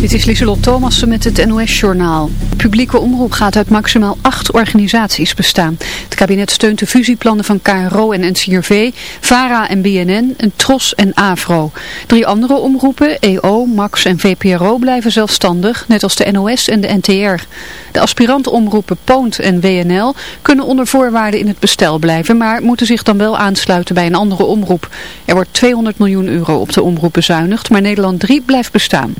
Dit is Lieselot Thomassen met het NOS-journaal. Publieke omroep gaat uit maximaal acht organisaties bestaan. Het kabinet steunt de fusieplannen van KRO en NCRV, VARA en BNN, en TROS en AVRO. Drie andere omroepen, EO, MAX en VPRO, blijven zelfstandig, net als de NOS en de NTR. De aspirantomroepen Poont en WNL kunnen onder voorwaarden in het bestel blijven, maar moeten zich dan wel aansluiten bij een andere omroep. Er wordt 200 miljoen euro op de omroep bezuinigd, maar Nederland 3 blijft bestaan.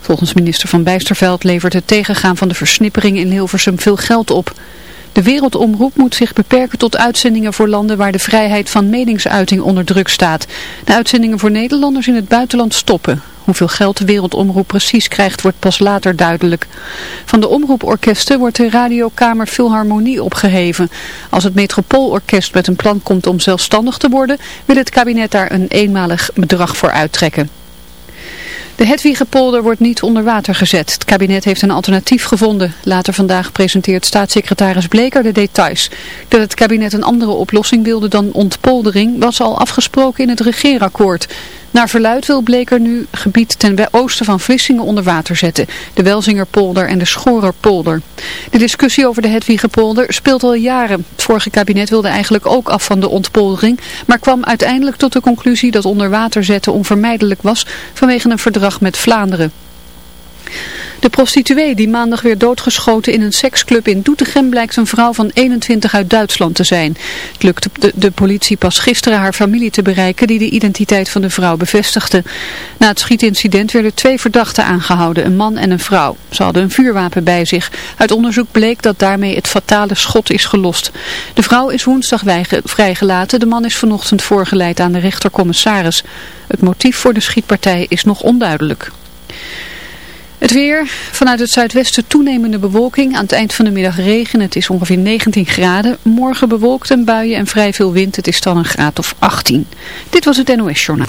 Volgens minister Van Bijsterveld levert het tegengaan van de versnippering in Hilversum veel geld op. De wereldomroep moet zich beperken tot uitzendingen voor landen waar de vrijheid van meningsuiting onder druk staat. De uitzendingen voor Nederlanders in het buitenland stoppen. Hoeveel geld de wereldomroep precies krijgt wordt pas later duidelijk. Van de omroeporkesten wordt de radiokamer Philharmonie opgeheven. Als het Metropoolorkest met een plan komt om zelfstandig te worden, wil het kabinet daar een eenmalig bedrag voor uittrekken. De Hedwiggepolder wordt niet onder water gezet. Het kabinet heeft een alternatief gevonden. Later vandaag presenteert staatssecretaris Bleker de details. Dat het kabinet een andere oplossing wilde dan ontpoldering was al afgesproken in het regeerakkoord. Naar verluid wil Bleker nu gebied ten oosten van Vlissingen onder water zetten. De Welzingerpolder en de Schorerpolder. De discussie over de Hedwiggepolder speelt al jaren. Het vorige kabinet wilde eigenlijk ook af van de ontpoldering. Maar kwam uiteindelijk tot de conclusie dat onder water zetten onvermijdelijk was vanwege een verdrag met Vlaanderen. De prostituee die maandag weer doodgeschoten in een seksclub in Doetinchem blijkt een vrouw van 21 uit Duitsland te zijn. Het lukte de, politie pas gisteren haar familie te bereiken die de identiteit van de vrouw bevestigde. Na het schietincident werden twee verdachten aangehouden, een man en een vrouw. Ze hadden een vuurwapen bij zich. Uit onderzoek bleek dat daarmee het fatale schot is gelost. De vrouw is woensdag vrijgelaten. De man is vanochtend voorgeleid aan de rechtercommissaris. Het motief voor de schietpartij is nog onduidelijk. Het weer, vanuit het zuidwesten toenemende bewolking, aan het eind van de middag regen, het is ongeveer 19 graden. Morgen bewolkt en buien en vrij veel wind, het is dan een graad of 18. Dit was het NOS Journaal.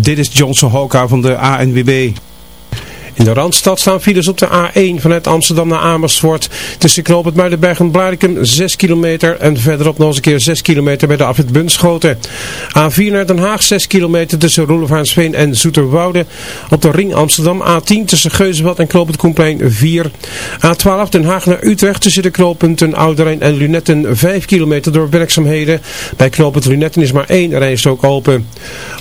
Dit is Johnson Hoka van de ANWB. In de Randstad staan files op de A1 vanuit Amsterdam naar Amersfoort. Tussen knoop Muidenberg en Blarikum 6 kilometer. En verderop nog eens een keer 6 kilometer bij de afrit Bunschoten. A4 naar Den Haag 6 kilometer tussen Roelevaansveen en Zoeterwoude. Op de ring Amsterdam A10 tussen Geuzenbad en knoop het Koenplein 4. A12 Den Haag naar Utrecht tussen de knooppunten Ouderijn en Lunetten 5 kilometer door werkzaamheden. Bij knoop het Lunetten is maar één rijstrook open.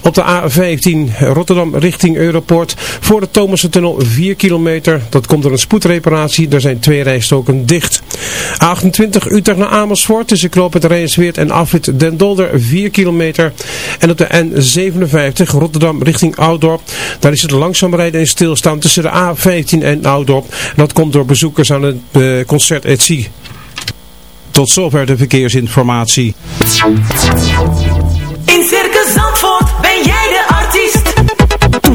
Op de A15 Rotterdam richting Europort voor de Thomassen-tunnel 4 kilometer. Dat komt door een spoedreparatie. Er zijn twee rijstoken dicht. A28 Utrecht naar Amersfoort tussen knooppunt Rijnsweert en afrit Den Dolder 4 kilometer. En op de N57 Rotterdam richting Oudorp. Daar is het langzaam rijden en stilstaan tussen de A15 en Oudorp. dat komt door bezoekers aan het uh, concert Etsie. Tot zover de verkeersinformatie.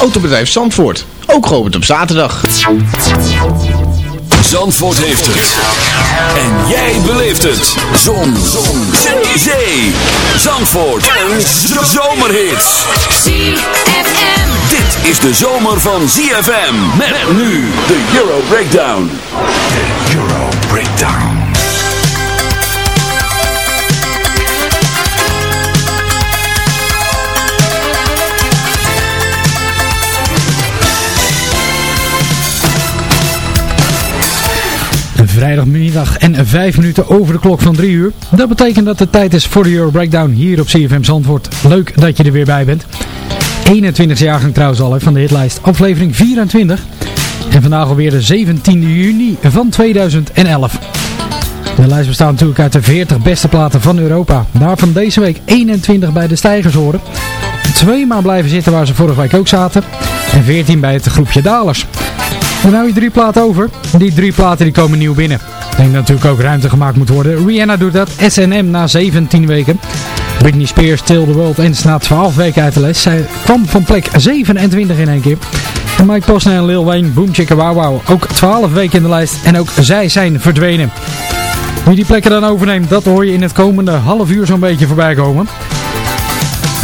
Autobedrijf Zandvoort. Ook geopend op zaterdag. Zandvoort heeft het. En jij beleeft het. Zon. Zon. Zee. Zee. Zandvoort. En zomerhits. ZFM. Dit is de zomer van ZFM. Met nu de Euro Breakdown. De Euro Breakdown. Vrijdagmiddag en 5 minuten over de klok van 3 uur. Dat betekent dat het tijd is voor de Euro Breakdown hier op CFM Zandvoort. Leuk dat je er weer bij bent. 21 jaargang trouwens al van de hitlijst. Aflevering 24. En vandaag alweer de 17 juni van 2011. De lijst bestaat natuurlijk uit de 40 beste platen van Europa. Daarvan deze week 21 bij de stijgers horen. Twee maar blijven zitten waar ze vorige week ook zaten. En 14 bij het groepje dalers. Dan hou je drie platen over. Die drie platen die komen nieuw binnen. Ik denk dat natuurlijk ook ruimte gemaakt moet worden. Rihanna doet dat. SNM na 17 weken. Britney Spears, Till the World en na 12 weken uit de les. Zij kwam van plek 27 in één keer. En Mike Posner en Lil Wayne, Boom Chicka Wow Wow. Ook 12 weken in de lijst. En ook zij zijn verdwenen. Wie die plekken dan overneemt, dat hoor je in het komende half uur zo'n beetje voorbij komen.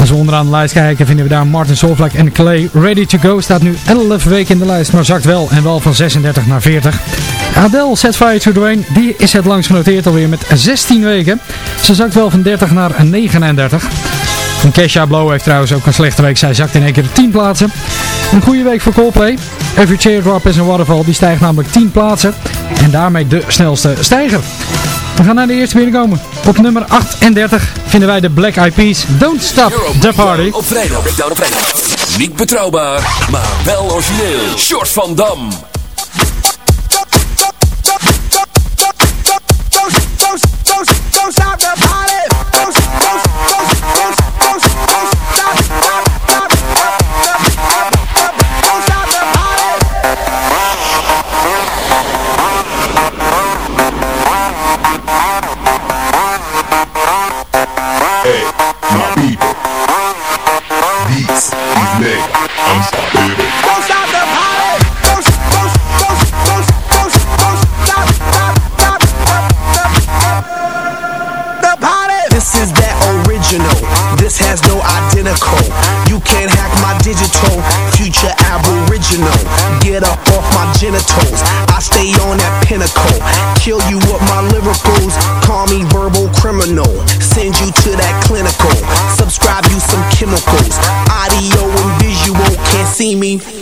Als we onderaan de lijst kijken vinden we daar Martin Solveig en Clay. Ready to Go staat nu 11 weken in de lijst, maar zakt wel en wel van 36 naar 40. Adele, Set Fire to Dwayne, die is het langst genoteerd alweer met 16 weken. Ze zakt wel van 30 naar 39. En Kesha Blow heeft trouwens ook een slechte week. Zij zakt in één keer 10 plaatsen. Een goede week voor Coldplay. Every Teardrop is een waterfall. Die stijgt namelijk 10 plaatsen. En daarmee de snelste stijger. We gaan naar de eerste binnenkomen. Op nummer 38 vinden wij de Black Eyed Peas. Don't Stop the Party. Op vrijdag. op vrijdag. Niet betrouwbaar, maar wel origineel. Short van Dam.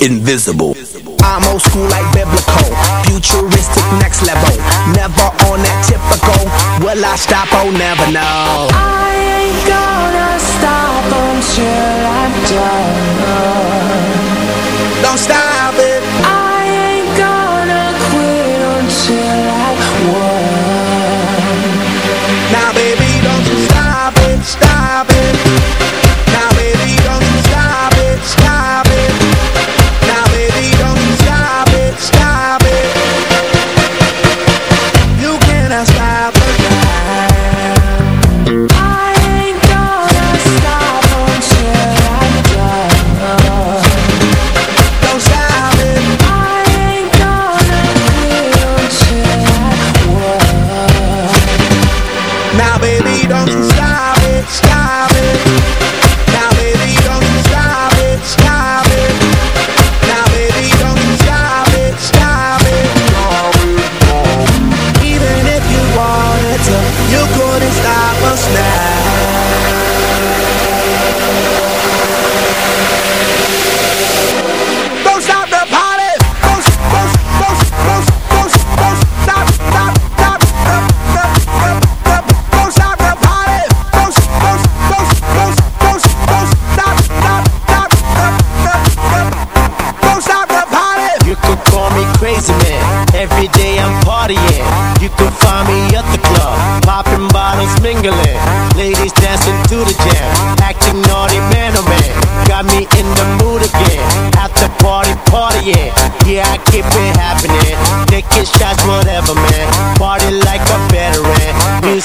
Invisible. I'm old school like biblical, futuristic next level. Never on that typical. Will I stop? Oh, never know. I ain't gonna stop until I'm done. Don't stop it.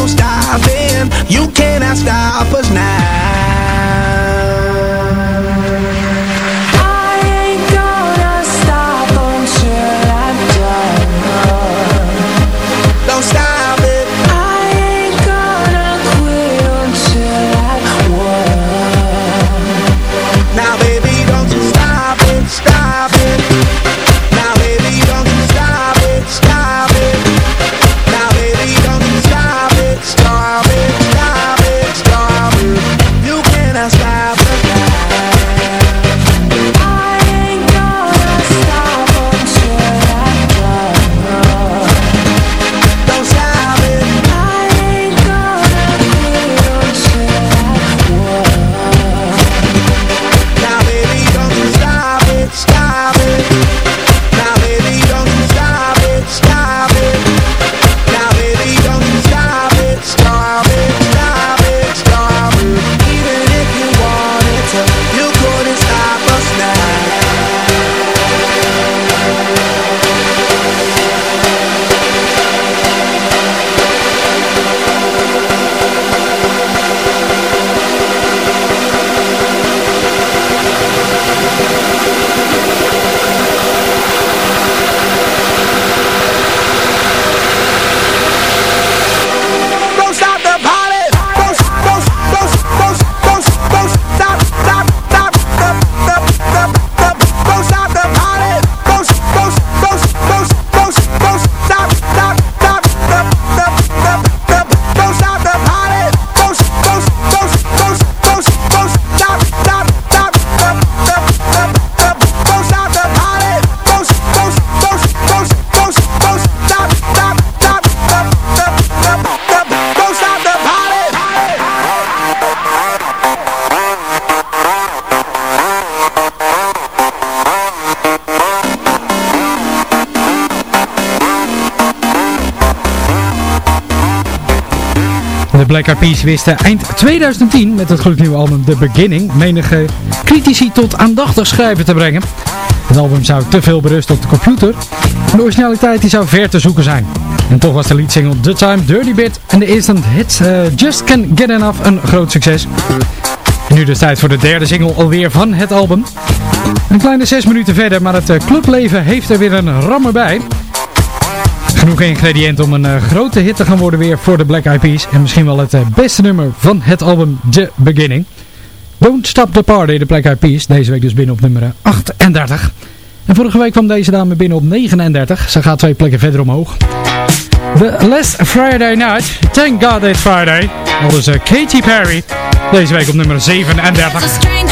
no stopping, you cannot stop us now. Black Eyed wisten eind 2010 met het gloednieuwe album The Beginning menige critici tot aandachtig schrijven te brengen. Het album zou te veel berusten op de computer. De originaliteit die zou ver te zoeken zijn. En toch was de leadsingle The Time, Dirty Bit en de instant hits uh, Just Can Get Enough een groot succes. En nu dus tijd voor de derde single alweer van het album. Een kleine zes minuten verder, maar het uh, clubleven heeft er weer een rammer bij. Genoeg ingrediënten om een uh, grote hit te gaan worden weer voor de Black Eyed Peas. En misschien wel het uh, beste nummer van het album The Beginning. Don't Stop the Party, de Black Eyed Peas. Deze week dus binnen op nummer 38. En vorige week kwam deze dame binnen op 39. Ze gaat twee plekken verder omhoog. The Last Friday Night. Thank God it's Friday. Dat is Katy Perry. Deze week op nummer 37.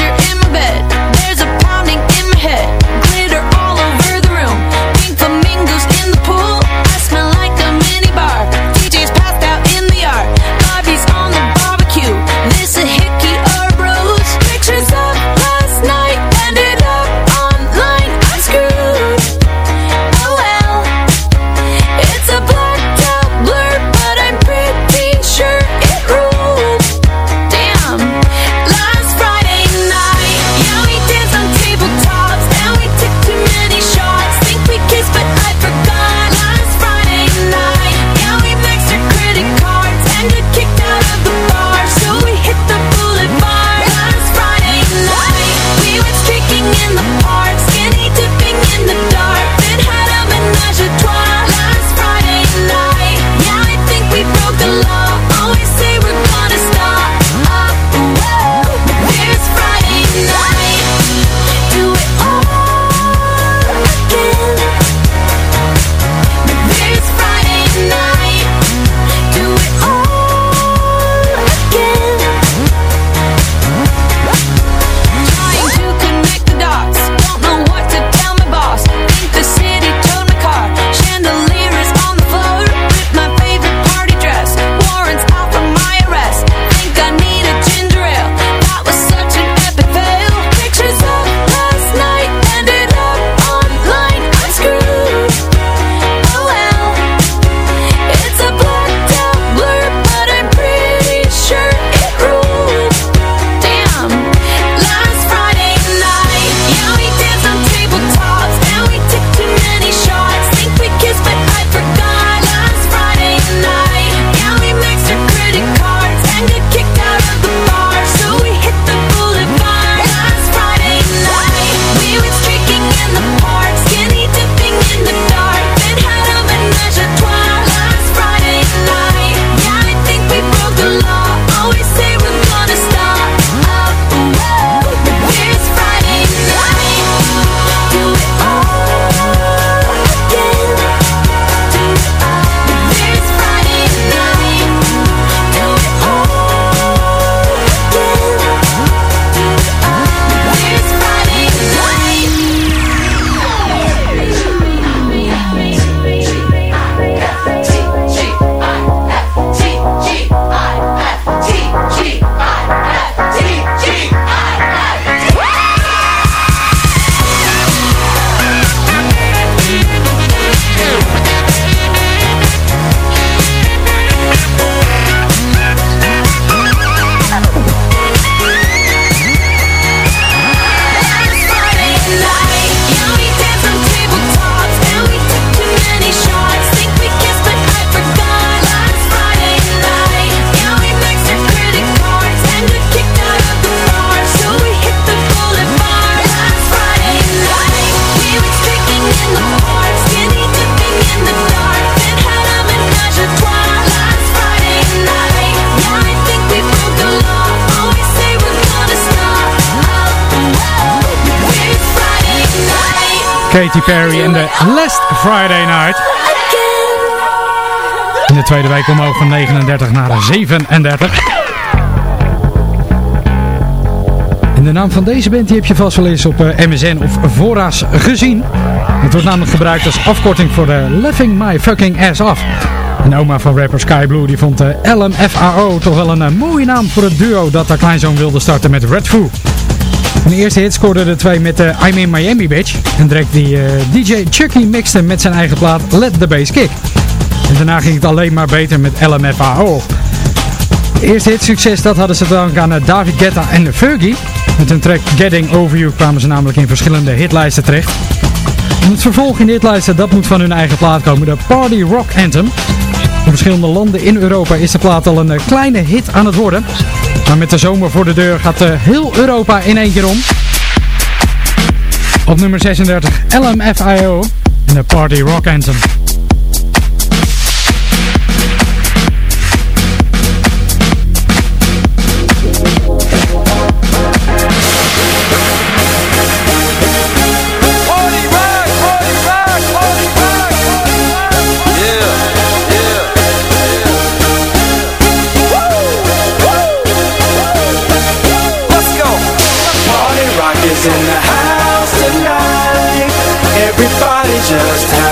Katy Perry en de Last Friday Night. In de tweede week omhoog van 39 naar 37. En de naam van deze band die heb je vast wel eens op eh, MSN of Vora's gezien. Het wordt namelijk gebruikt als afkorting voor de Laughing My Fucking Ass Off. En oma van rapper Sky Blue die vond de uh, LMFAO toch wel een mooie naam voor het duo dat haar kleinzoon wilde starten met Red Foo. De eerste hit scoorden de twee met de I'm in Miami Bitch. En direct die eh, DJ Chucky mixte met zijn eigen plaat Let the Bass Kick. En daarna ging het alleen maar beter met LMFAO. Eerste hitsucces dat hadden ze te danken aan David Guetta en Fergie. Met hun track Getting Over You kwamen ze namelijk in verschillende hitlijsten terecht. En het vervolg in de hitlijsten dat moet van hun eigen plaat komen, de Party Rock Anthem. In verschillende landen in Europa is de plaat al een kleine hit aan het worden. Maar met de zomer voor de deur gaat heel Europa in één keer om. Op nummer 36 LMFIO en de Party Rock Anthem.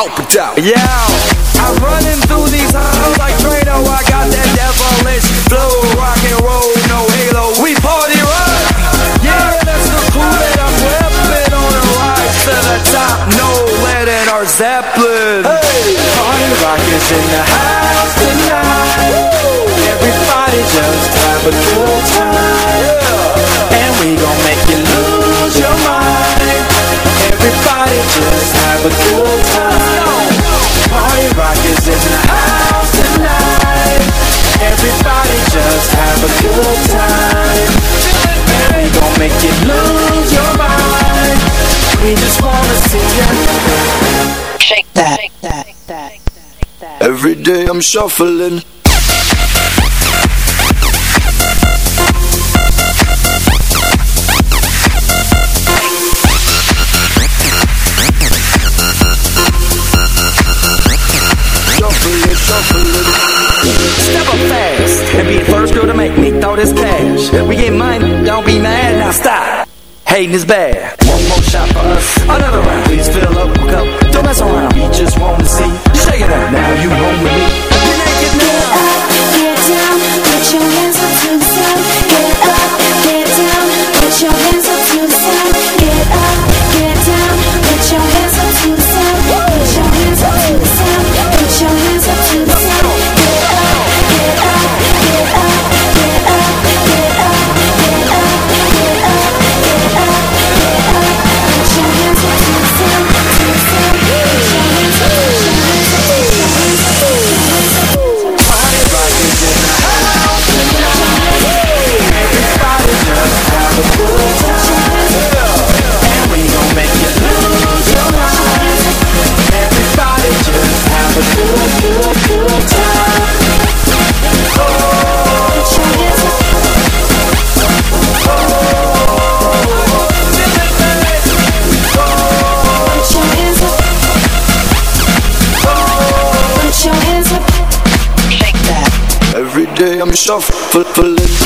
open door. Yeah, I'm running through these halls like Trado. I got that devilish flow. Rock and roll, no halo. We party rock. Yeah, that's the cool that I'm whipping on a rise to the top. No lead in our Zeppelin. Hey, party rock is in the house tonight. Everybody just have a good time And we gon' make you lose your mind Everybody just have a good time. Party rock is in the house tonight. Everybody just have a good time. And we gon' make you lose your mind. We just wanna see you Shake that, Shake that. Every day I'm shuffling We get money, don't be mad, now stop. Hating is bad. One more shot for us, another round. Please fill up a cup, don't mess around. Push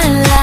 my life.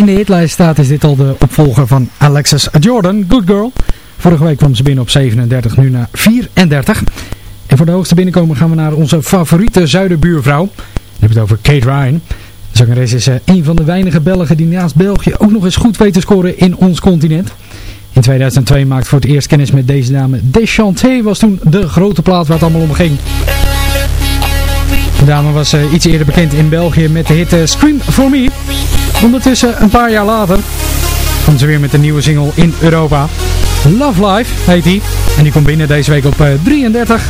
In de hitlijst staat, is dit al de opvolger van Alexis Jordan, Good Girl. Vorige week kwam ze binnen op 37, nu naar 34. En voor de hoogste binnenkomen gaan we naar onze favoriete zuiderbuurvrouw. Ik heb het over Kate Ryan. Zangeres is uh, een van de weinige Belgen die naast België ook nog eens goed weet te scoren in ons continent. In 2002 maakte voor het eerst kennis met deze dame. Deschanté was toen de grote plaat waar het allemaal om ging. De dame was eh, iets eerder bekend in België met de hit eh, Scream For Me. Ondertussen een paar jaar later komt ze weer met een nieuwe single in Europa. Love Life heet die. En die komt binnen deze week op eh, 33.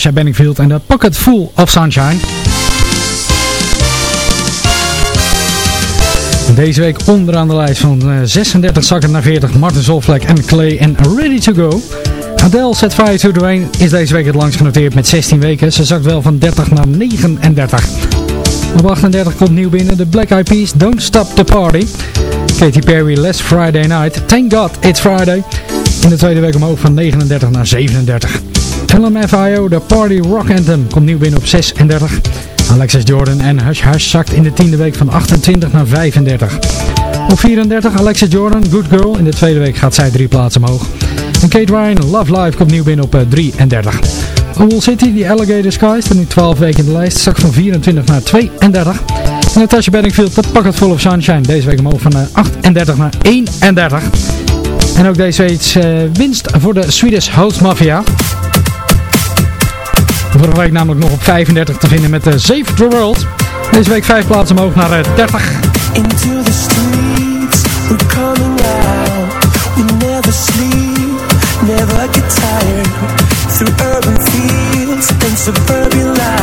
Natasha Benningfield en de Pocket Full of Sunshine. Deze week onderaan de lijst van 36 zakken naar 40 Martin Zolvlek en Clay en Ready to Go. Adele Set Fire to the Rain is deze week het langst genoteerd met 16 weken. Ze zakt wel van 30 naar 39. Op 38 komt nieuw binnen de Black Eyed Peas Don't Stop the Party. Katy Perry Last Friday Night. Thank God It's Friday. In de tweede week omhoog van 39 naar 37. LMFIO, de Party Rock Anthem, komt nieuw binnen op 36. Alexis Jordan en Hush Hush zakt in de tiende week van 28 naar 35. Op 34 Alexis Jordan, Good Girl. In de tweede week gaat zij drie plaatsen omhoog. En Kate Ryan, Love Life, komt nieuw binnen op 33. Eh, Owl City, die Alligator Skies, staat nu 12 weken in de lijst, zakt van 24 naar 32. En Natasha Bedingfield, de Pocket Full of Sunshine, deze week omhoog van 38 eh, naar 31. En ook deze week uh, winst voor de Swedish House Mafia. Vorige week namelijk nog op 35 te vinden met de Save the World. Deze week 5 plaatsen omhoog naar 30. Into the streets, we're coming out. We never sleep, never get tired. Through urban fields and suburban life.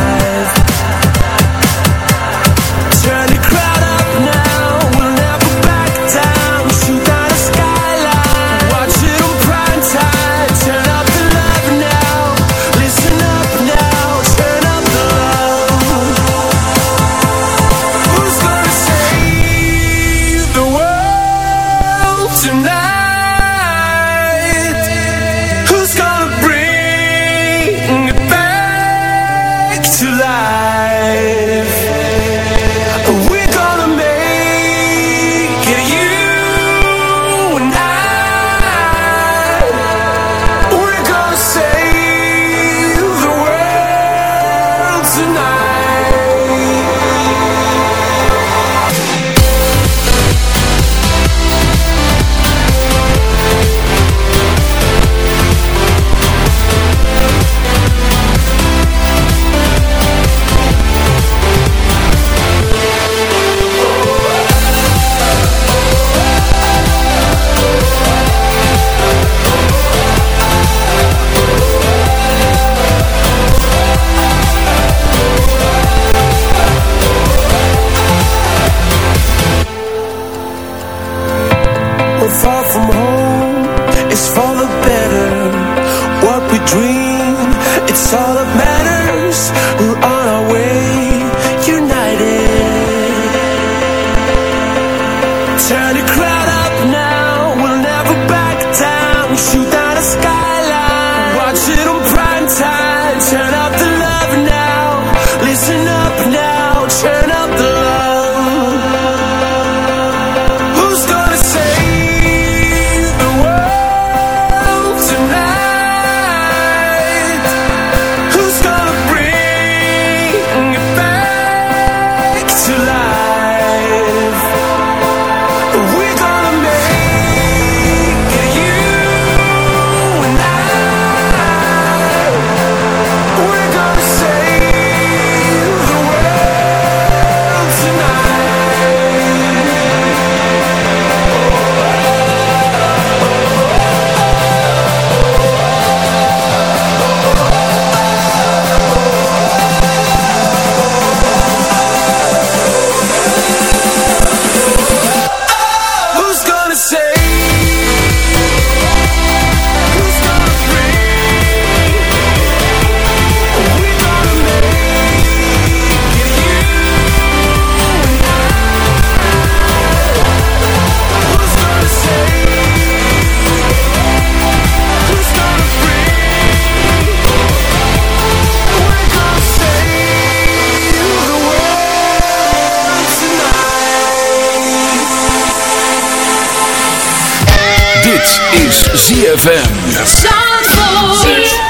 Is ZFM. Zandvoort.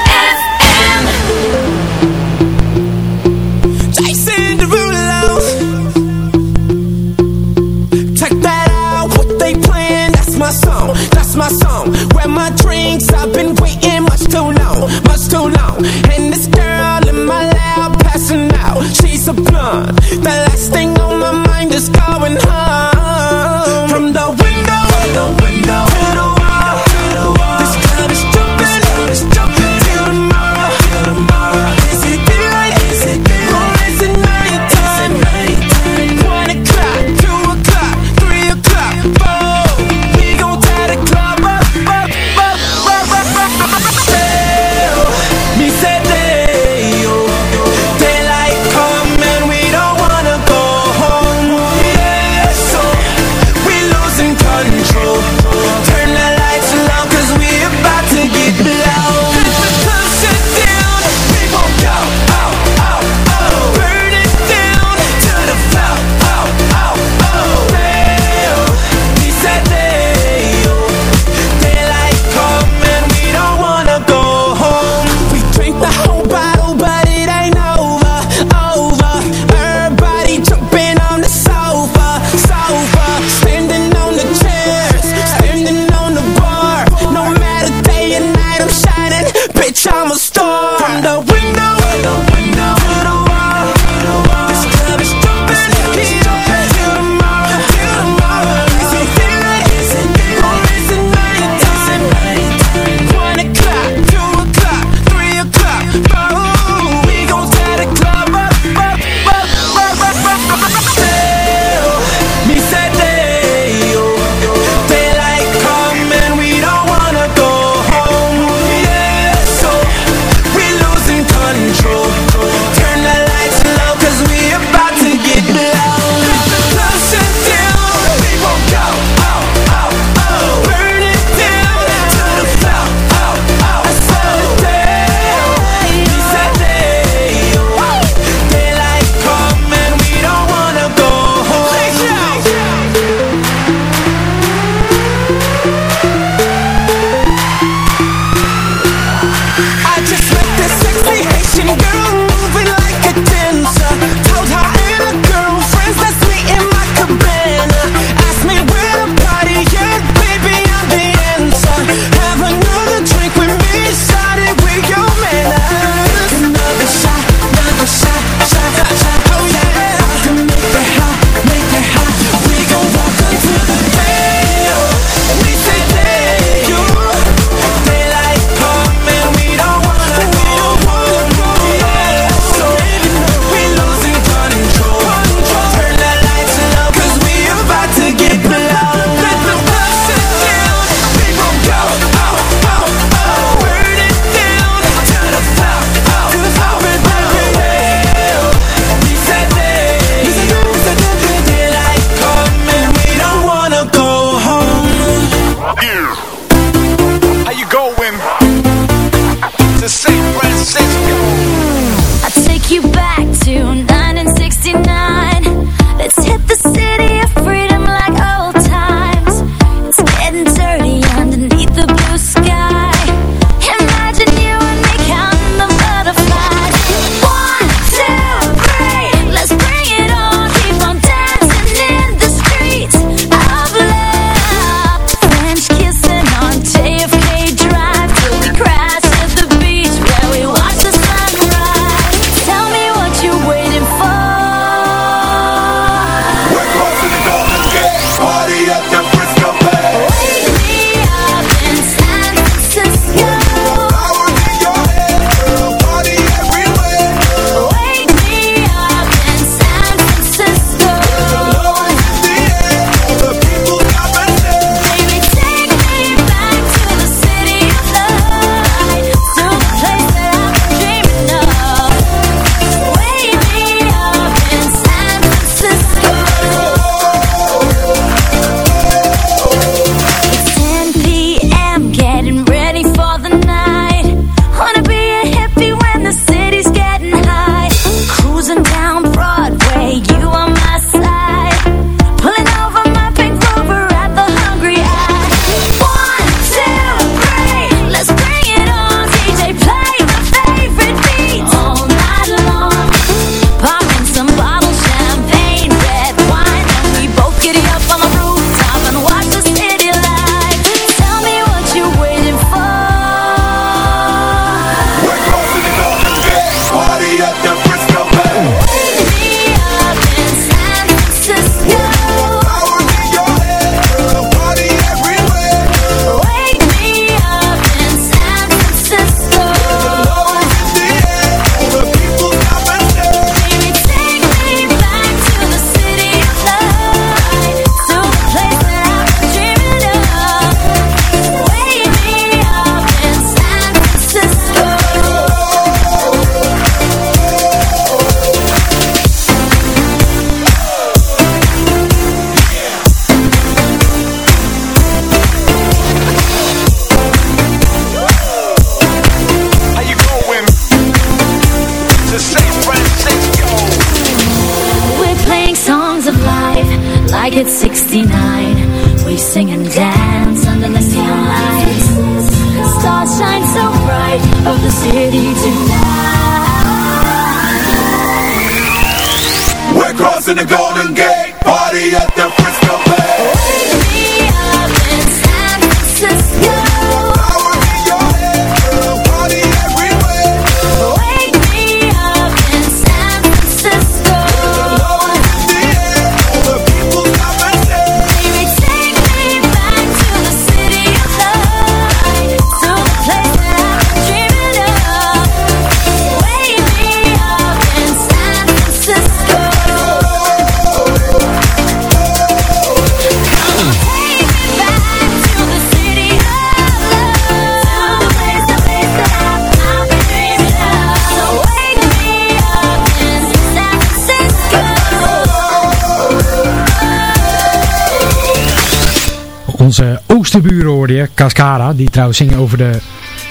Onze hoorde Cascara, die trouwens zingen over de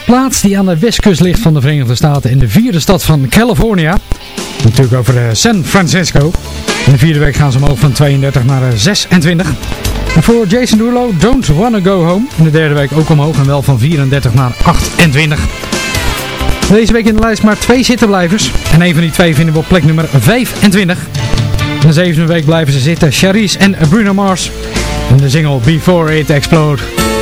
plaats die aan de westkust ligt van de Verenigde Staten in de vierde stad van California. Natuurlijk over uh, San Francisco. In de vierde week gaan ze omhoog van 32 naar 26. Eh, en voor Jason Derulo, Don't Wanna Go Home. In de derde week ook omhoog en wel van 34 naar 28. Deze week in de lijst maar twee zittenblijvers. En een van die twee vinden we op plek nummer 25. In de zevende week blijven ze zitten Charisse en Bruno Mars. En de single Before It Explode.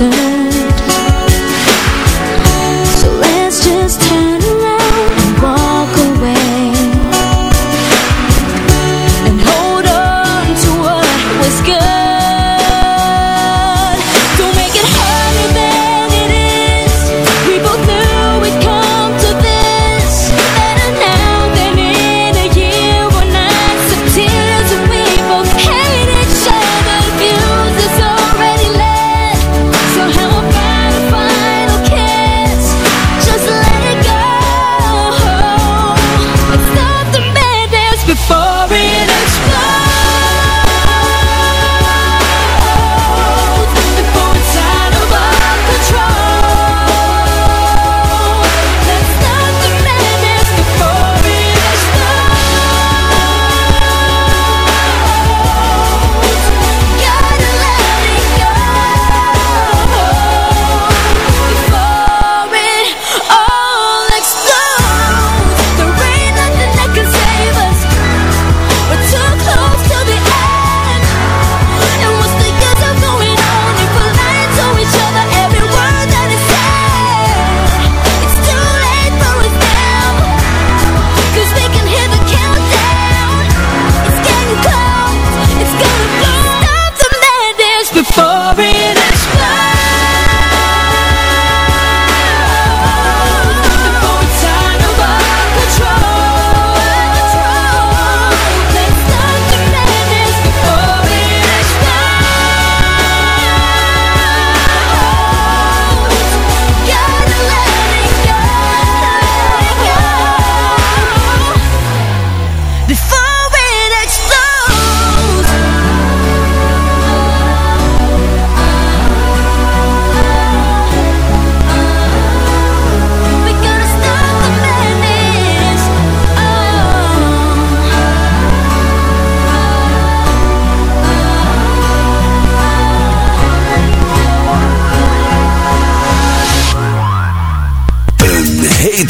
모든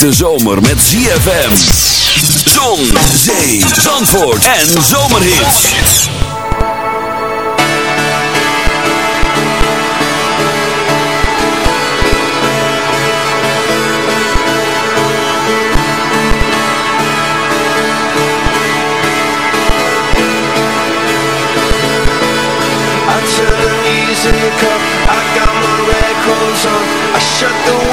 hete zomer met ZFM. Zon, zee, zandvoort en zomerhits. I turn the music up, I got my records on I shut the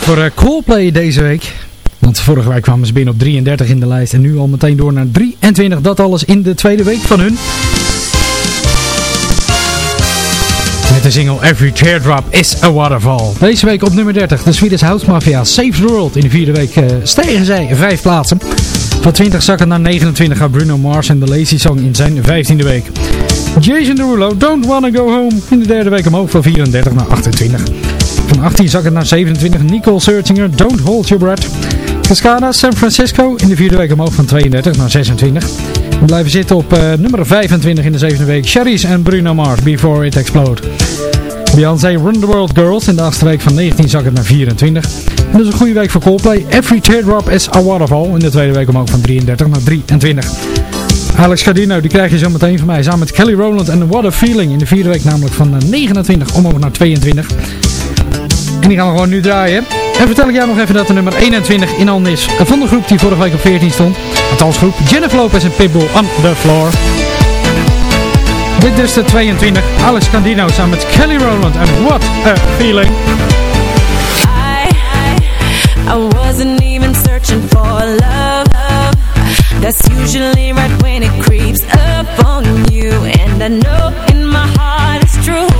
voor eh, Coldplay deze week. Want vorige week kwamen ze binnen op 33 in de lijst. En nu al meteen door naar 23. Dat alles in de tweede week van hun. Met de single Every Teardrop is a Waterfall. Deze week op nummer 30. De Swedish House Mafia Save the World. In de vierde week uh, stegen zij vijf plaatsen. Van 20 zakken naar 29 gaat Bruno Mars en The Lazy Song in zijn 15e week. Jason Derulo, Don't Wanna Go Home. In de derde week omhoog van 34 naar 28. Van 18 zakken naar 27 Nicole Searchinger, Don't Hold Your Breath. Cascada, San Francisco. In de vierde week omhoog van 32 naar 26. We blijven zitten op uh, nummer 25 in de zevende week. Cherries en Bruno Mars, Before It Explode. Beyoncé Run the World Girls in de achtste week van 19 zakken naar 24. En dat is een goede week voor Coldplay. Every Teardrop is a Waterfall. In de tweede week omhoog van 33 naar 23. Alex Cardino, die krijg je zo meteen van mij. Samen met Kelly Rowland en What a Feeling. In de vierde week namelijk van 29 eh, omhoog naar 22. En die gaan we gewoon nu draaien. En vertel ik jou nog even dat de nummer 21 in handen is van de groep die vorige week op 14 stond. Althans groep Jennifer Lopez en Pitbull on the floor. Dit is de 22. Alex Candino samen met Kelly Rowland en What a Feeling. I, I wasn't even searching for love. That's usually right when it creeps up on you. And I know in my heart it's true.